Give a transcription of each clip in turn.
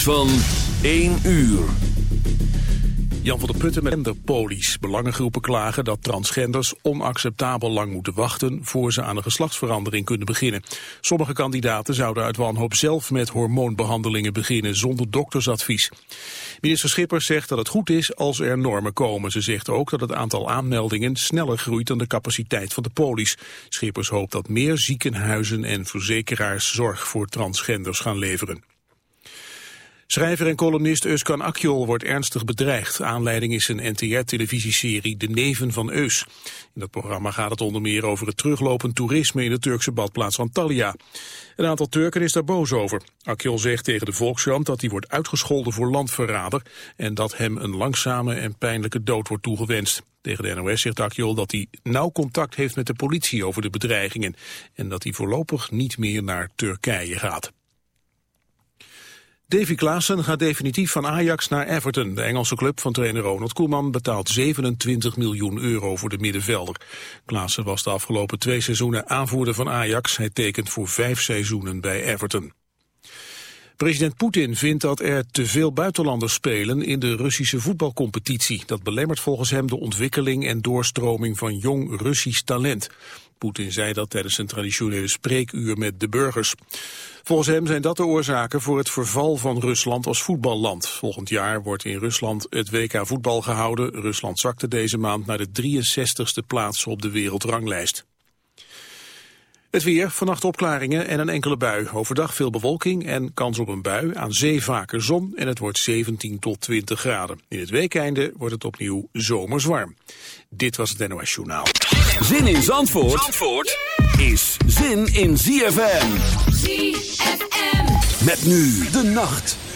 van 1 uur. Jan van der Putten met genderpolies. Belangengroepen klagen dat transgenders onacceptabel lang moeten wachten voor ze aan een geslachtsverandering kunnen beginnen. Sommige kandidaten zouden uit wanhoop zelf met hormoonbehandelingen beginnen zonder doktersadvies. Minister Schippers zegt dat het goed is als er normen komen. Ze zegt ook dat het aantal aanmeldingen sneller groeit dan de capaciteit van de polies. Schippers hoopt dat meer ziekenhuizen en verzekeraars zorg voor transgenders gaan leveren. Schrijver en columnist Euskan Akjol wordt ernstig bedreigd. Aanleiding is een NTR-televisieserie De Neven van Eus. In dat programma gaat het onder meer over het teruglopend toerisme in de Turkse badplaats Antalya. Een aantal Turken is daar boos over. Akjol zegt tegen de Volkskrant dat hij wordt uitgescholden voor landverrader... en dat hem een langzame en pijnlijke dood wordt toegewenst. Tegen de NOS zegt Akjol dat hij nauw contact heeft met de politie over de bedreigingen... en dat hij voorlopig niet meer naar Turkije gaat. Davy Klaassen gaat definitief van Ajax naar Everton. De Engelse club van trainer Ronald Koeman betaalt 27 miljoen euro voor de middenvelder. Klaassen was de afgelopen twee seizoenen aanvoerder van Ajax. Hij tekent voor vijf seizoenen bij Everton. President Poetin vindt dat er te veel buitenlanders spelen in de Russische voetbalcompetitie. Dat belemmert volgens hem de ontwikkeling en doorstroming van jong Russisch talent. Poetin zei dat tijdens een traditionele spreekuur met de burgers. Volgens hem zijn dat de oorzaken voor het verval van Rusland als voetballand. Volgend jaar wordt in Rusland het WK voetbal gehouden. Rusland zakte deze maand naar de 63ste plaats op de wereldranglijst. Het weer, vannacht opklaringen en een enkele bui. Overdag veel bewolking en kans op een bui. Aan zee vaker zon en het wordt 17 tot 20 graden. In het weekeinde wordt het opnieuw zomers warm. Dit was het NOS Journaal. Zin in Zandvoort, Zandvoort is zin in ZFM. ZFM. Met nu de nacht.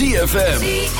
ZFM.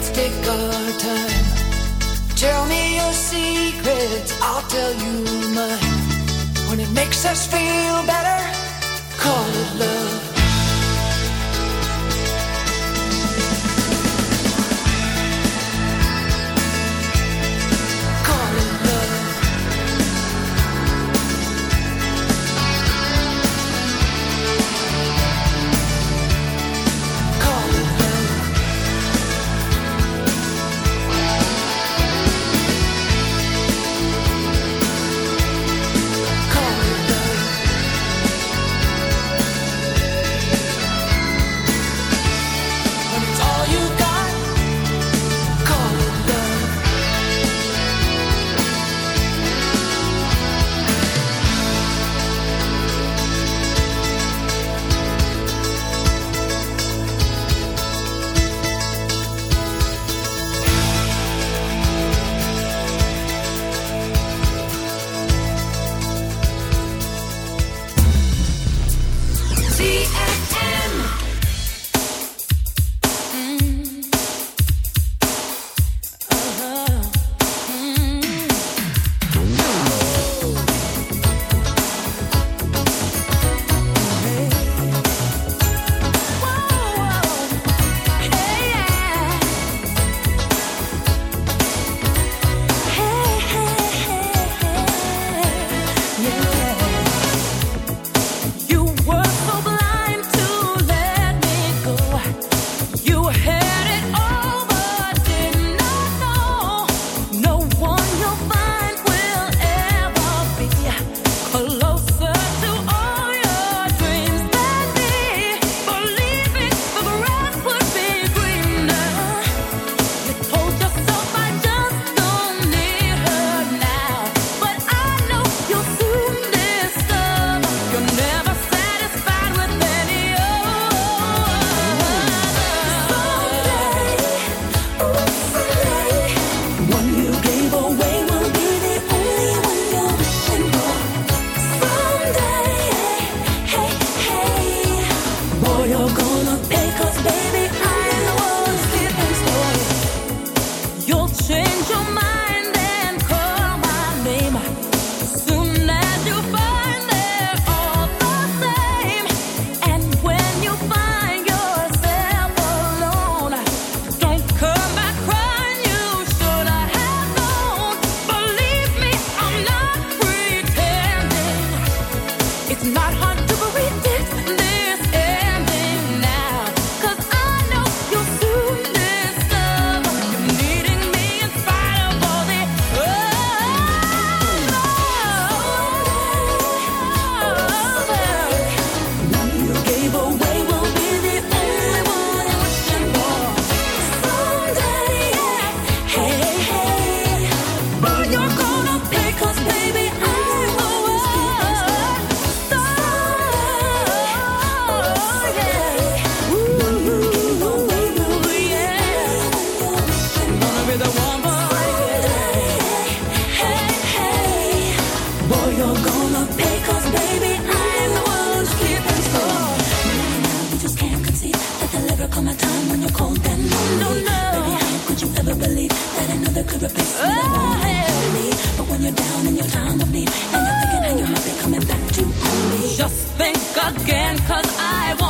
Let's take our time. Tell me your secrets, I'll tell you mine. When it makes us feel better, call it love. recall my time when you're cold and lonely. No, no. Baby, how could you ever believe that another could replace oh, me? Oh, won't yeah. me. But when you're down and you're time of need, and you're thinking how you might be coming back to me. Just think again, cause I won't.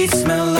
sheets smell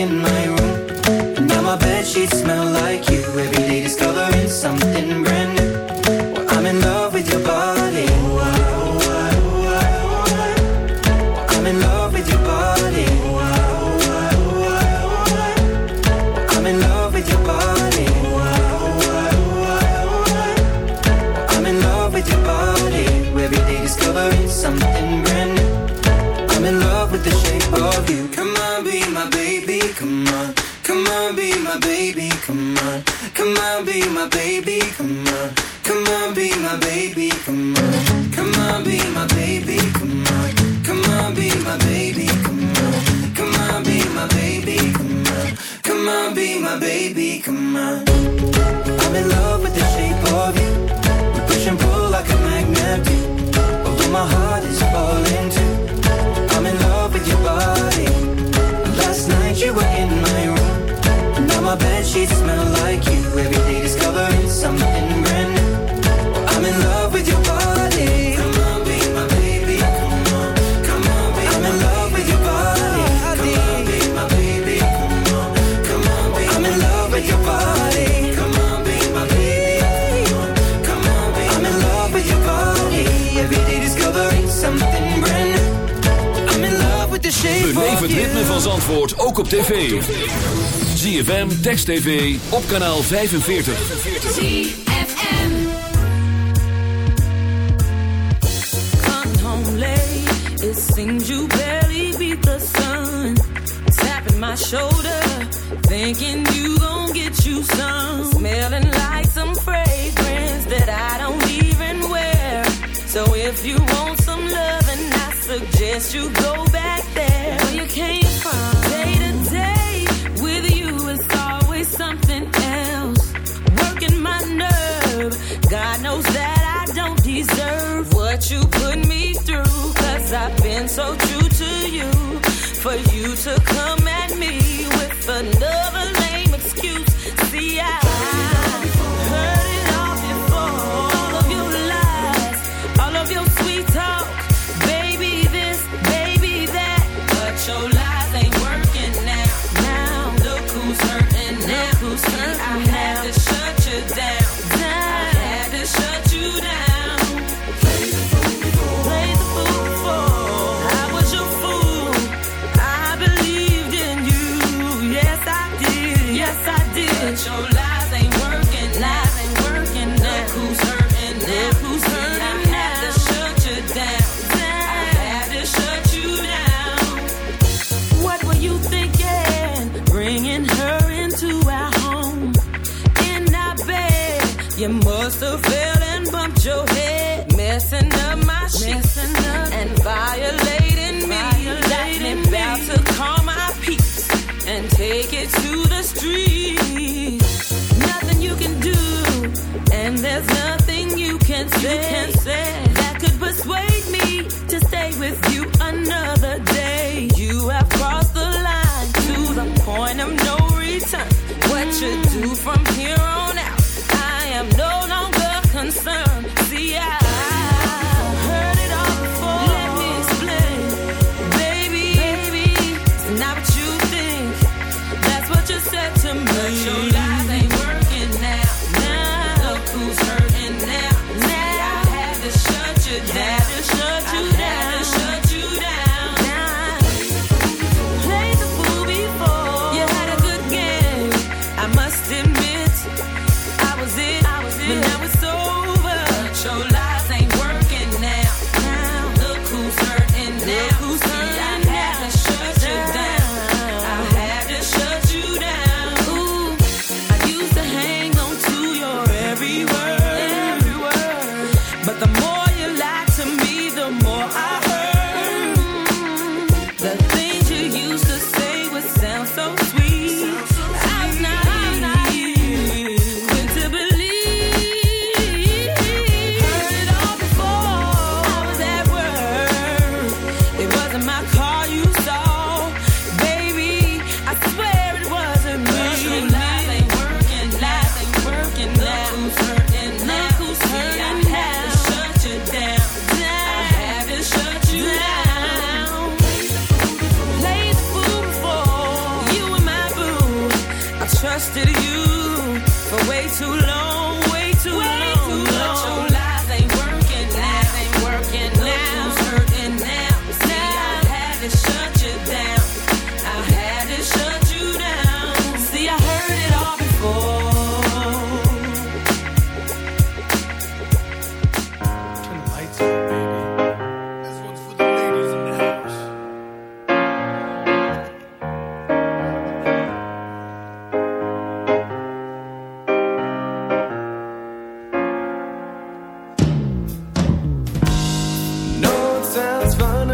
in my TV op kanaal 45. ZFM. Come home late, it seems you barely beat the sun. Tapping my shoulder, thinking you gon' get you some. Smelling like some fragrance that I don't even wear. So if you want some loving, I suggest you go back there. Where you came from. disturb. God knows that I don't deserve what you put me through. Cause I've been so true to you. For you to come at me with another lame excuse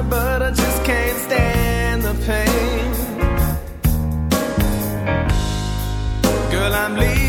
but I just can't stand the pain. Girl, I'm leaving.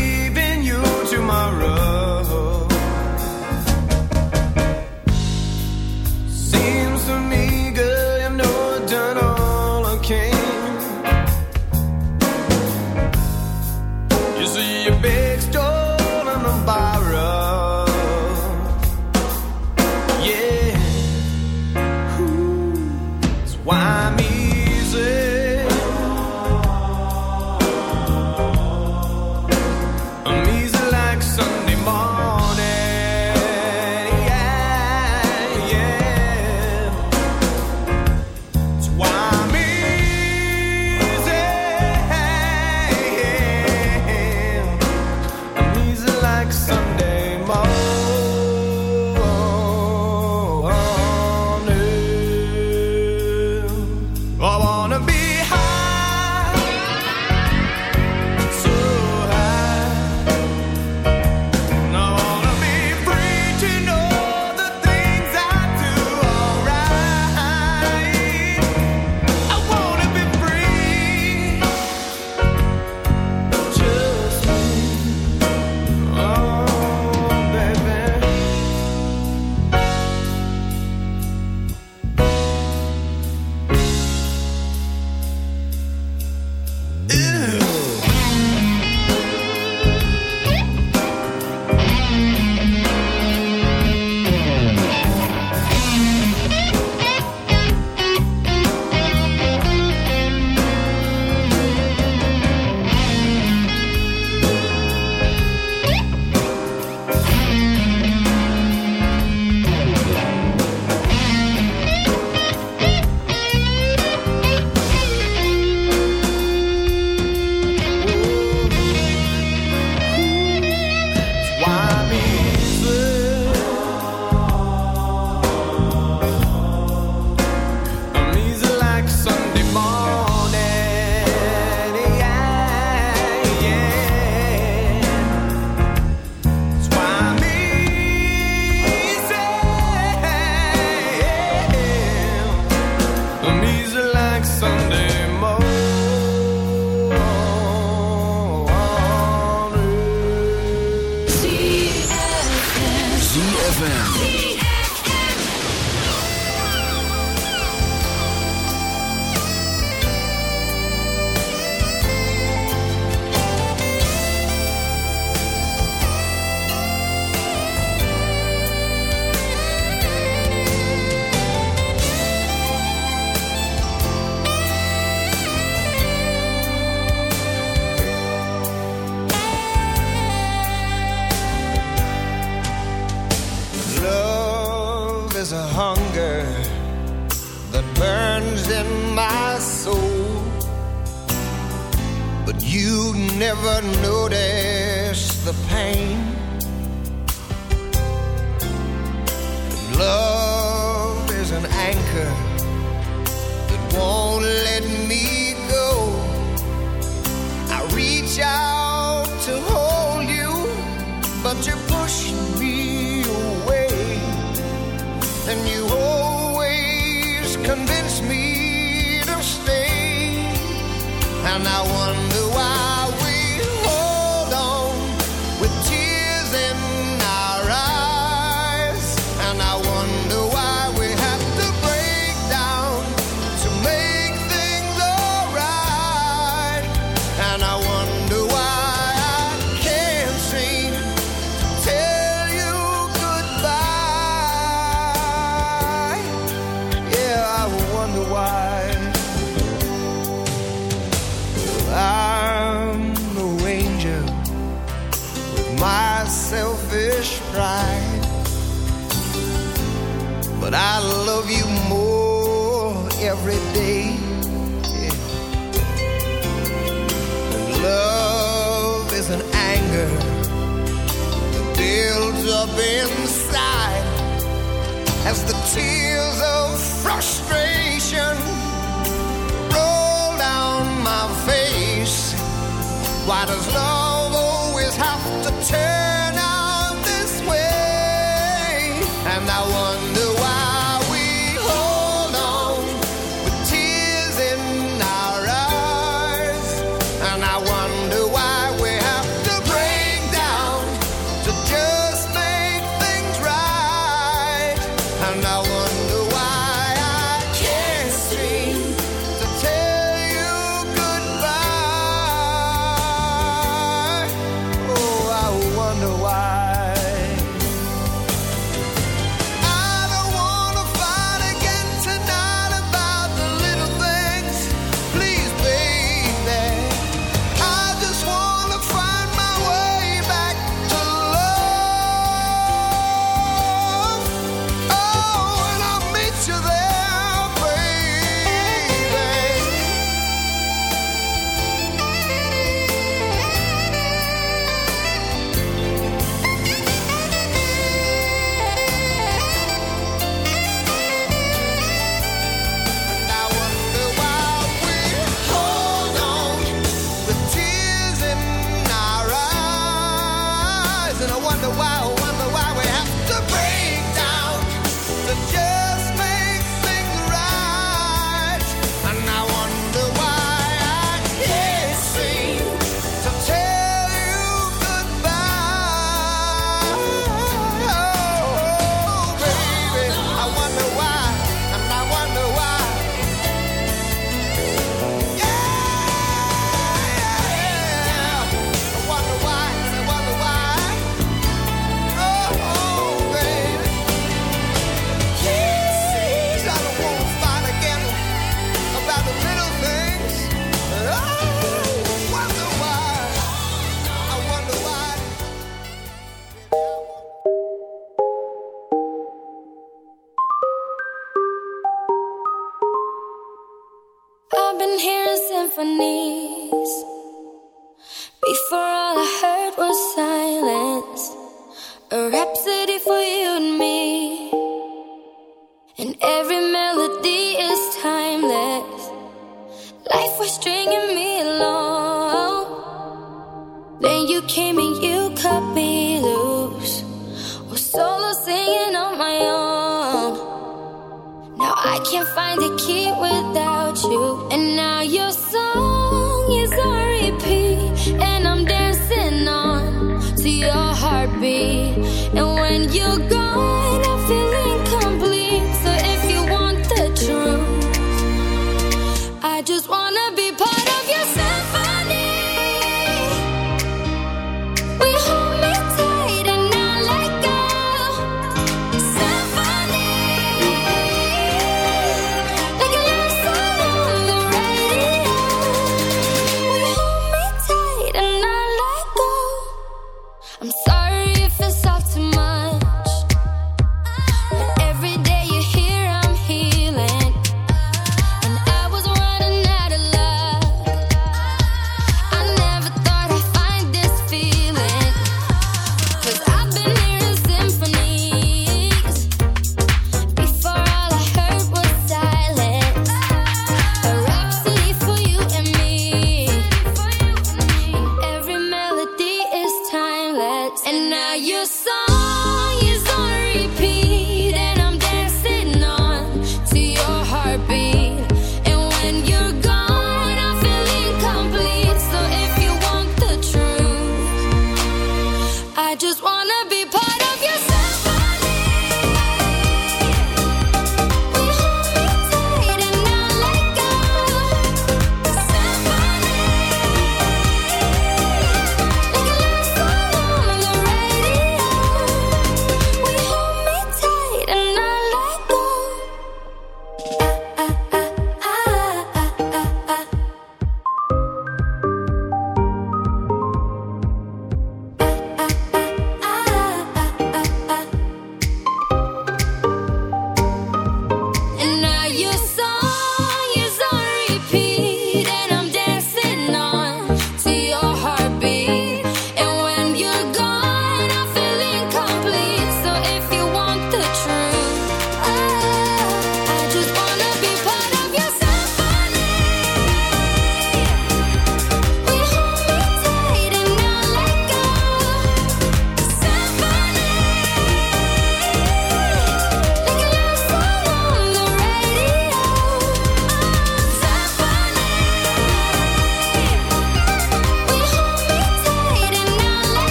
now I can't find a key without you, and now you're so.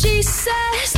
she says.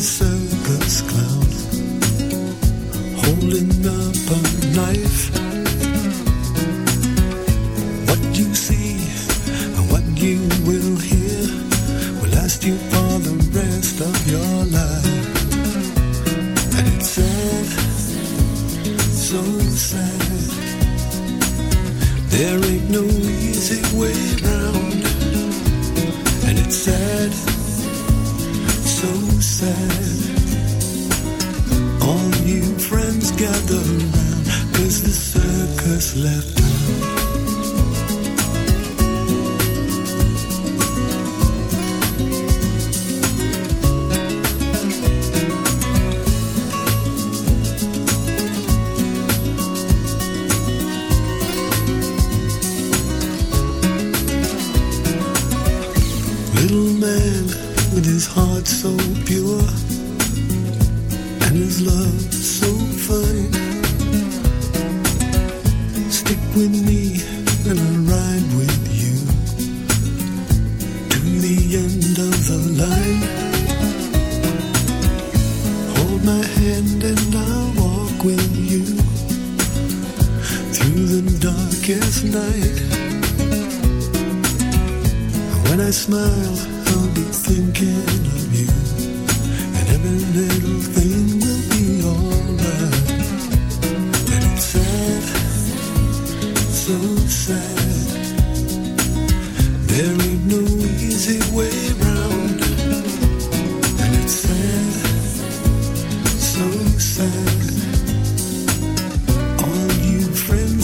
circus clown holding up a knife.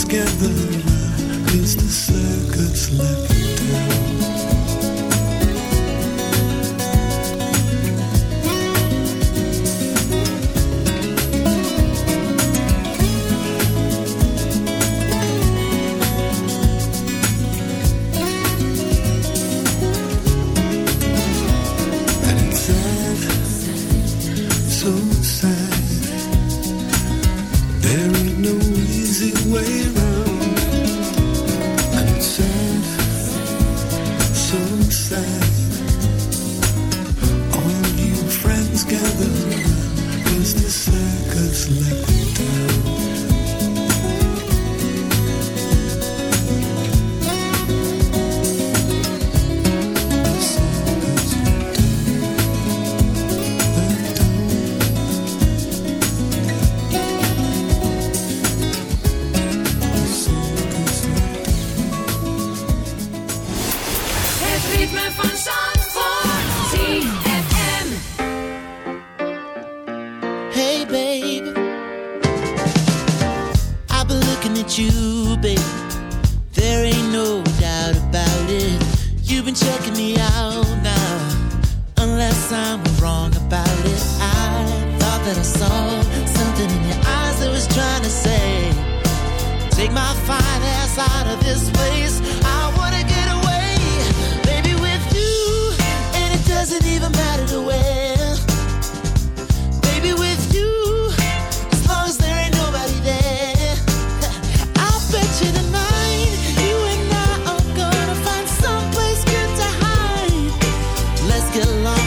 together is the circuit's left.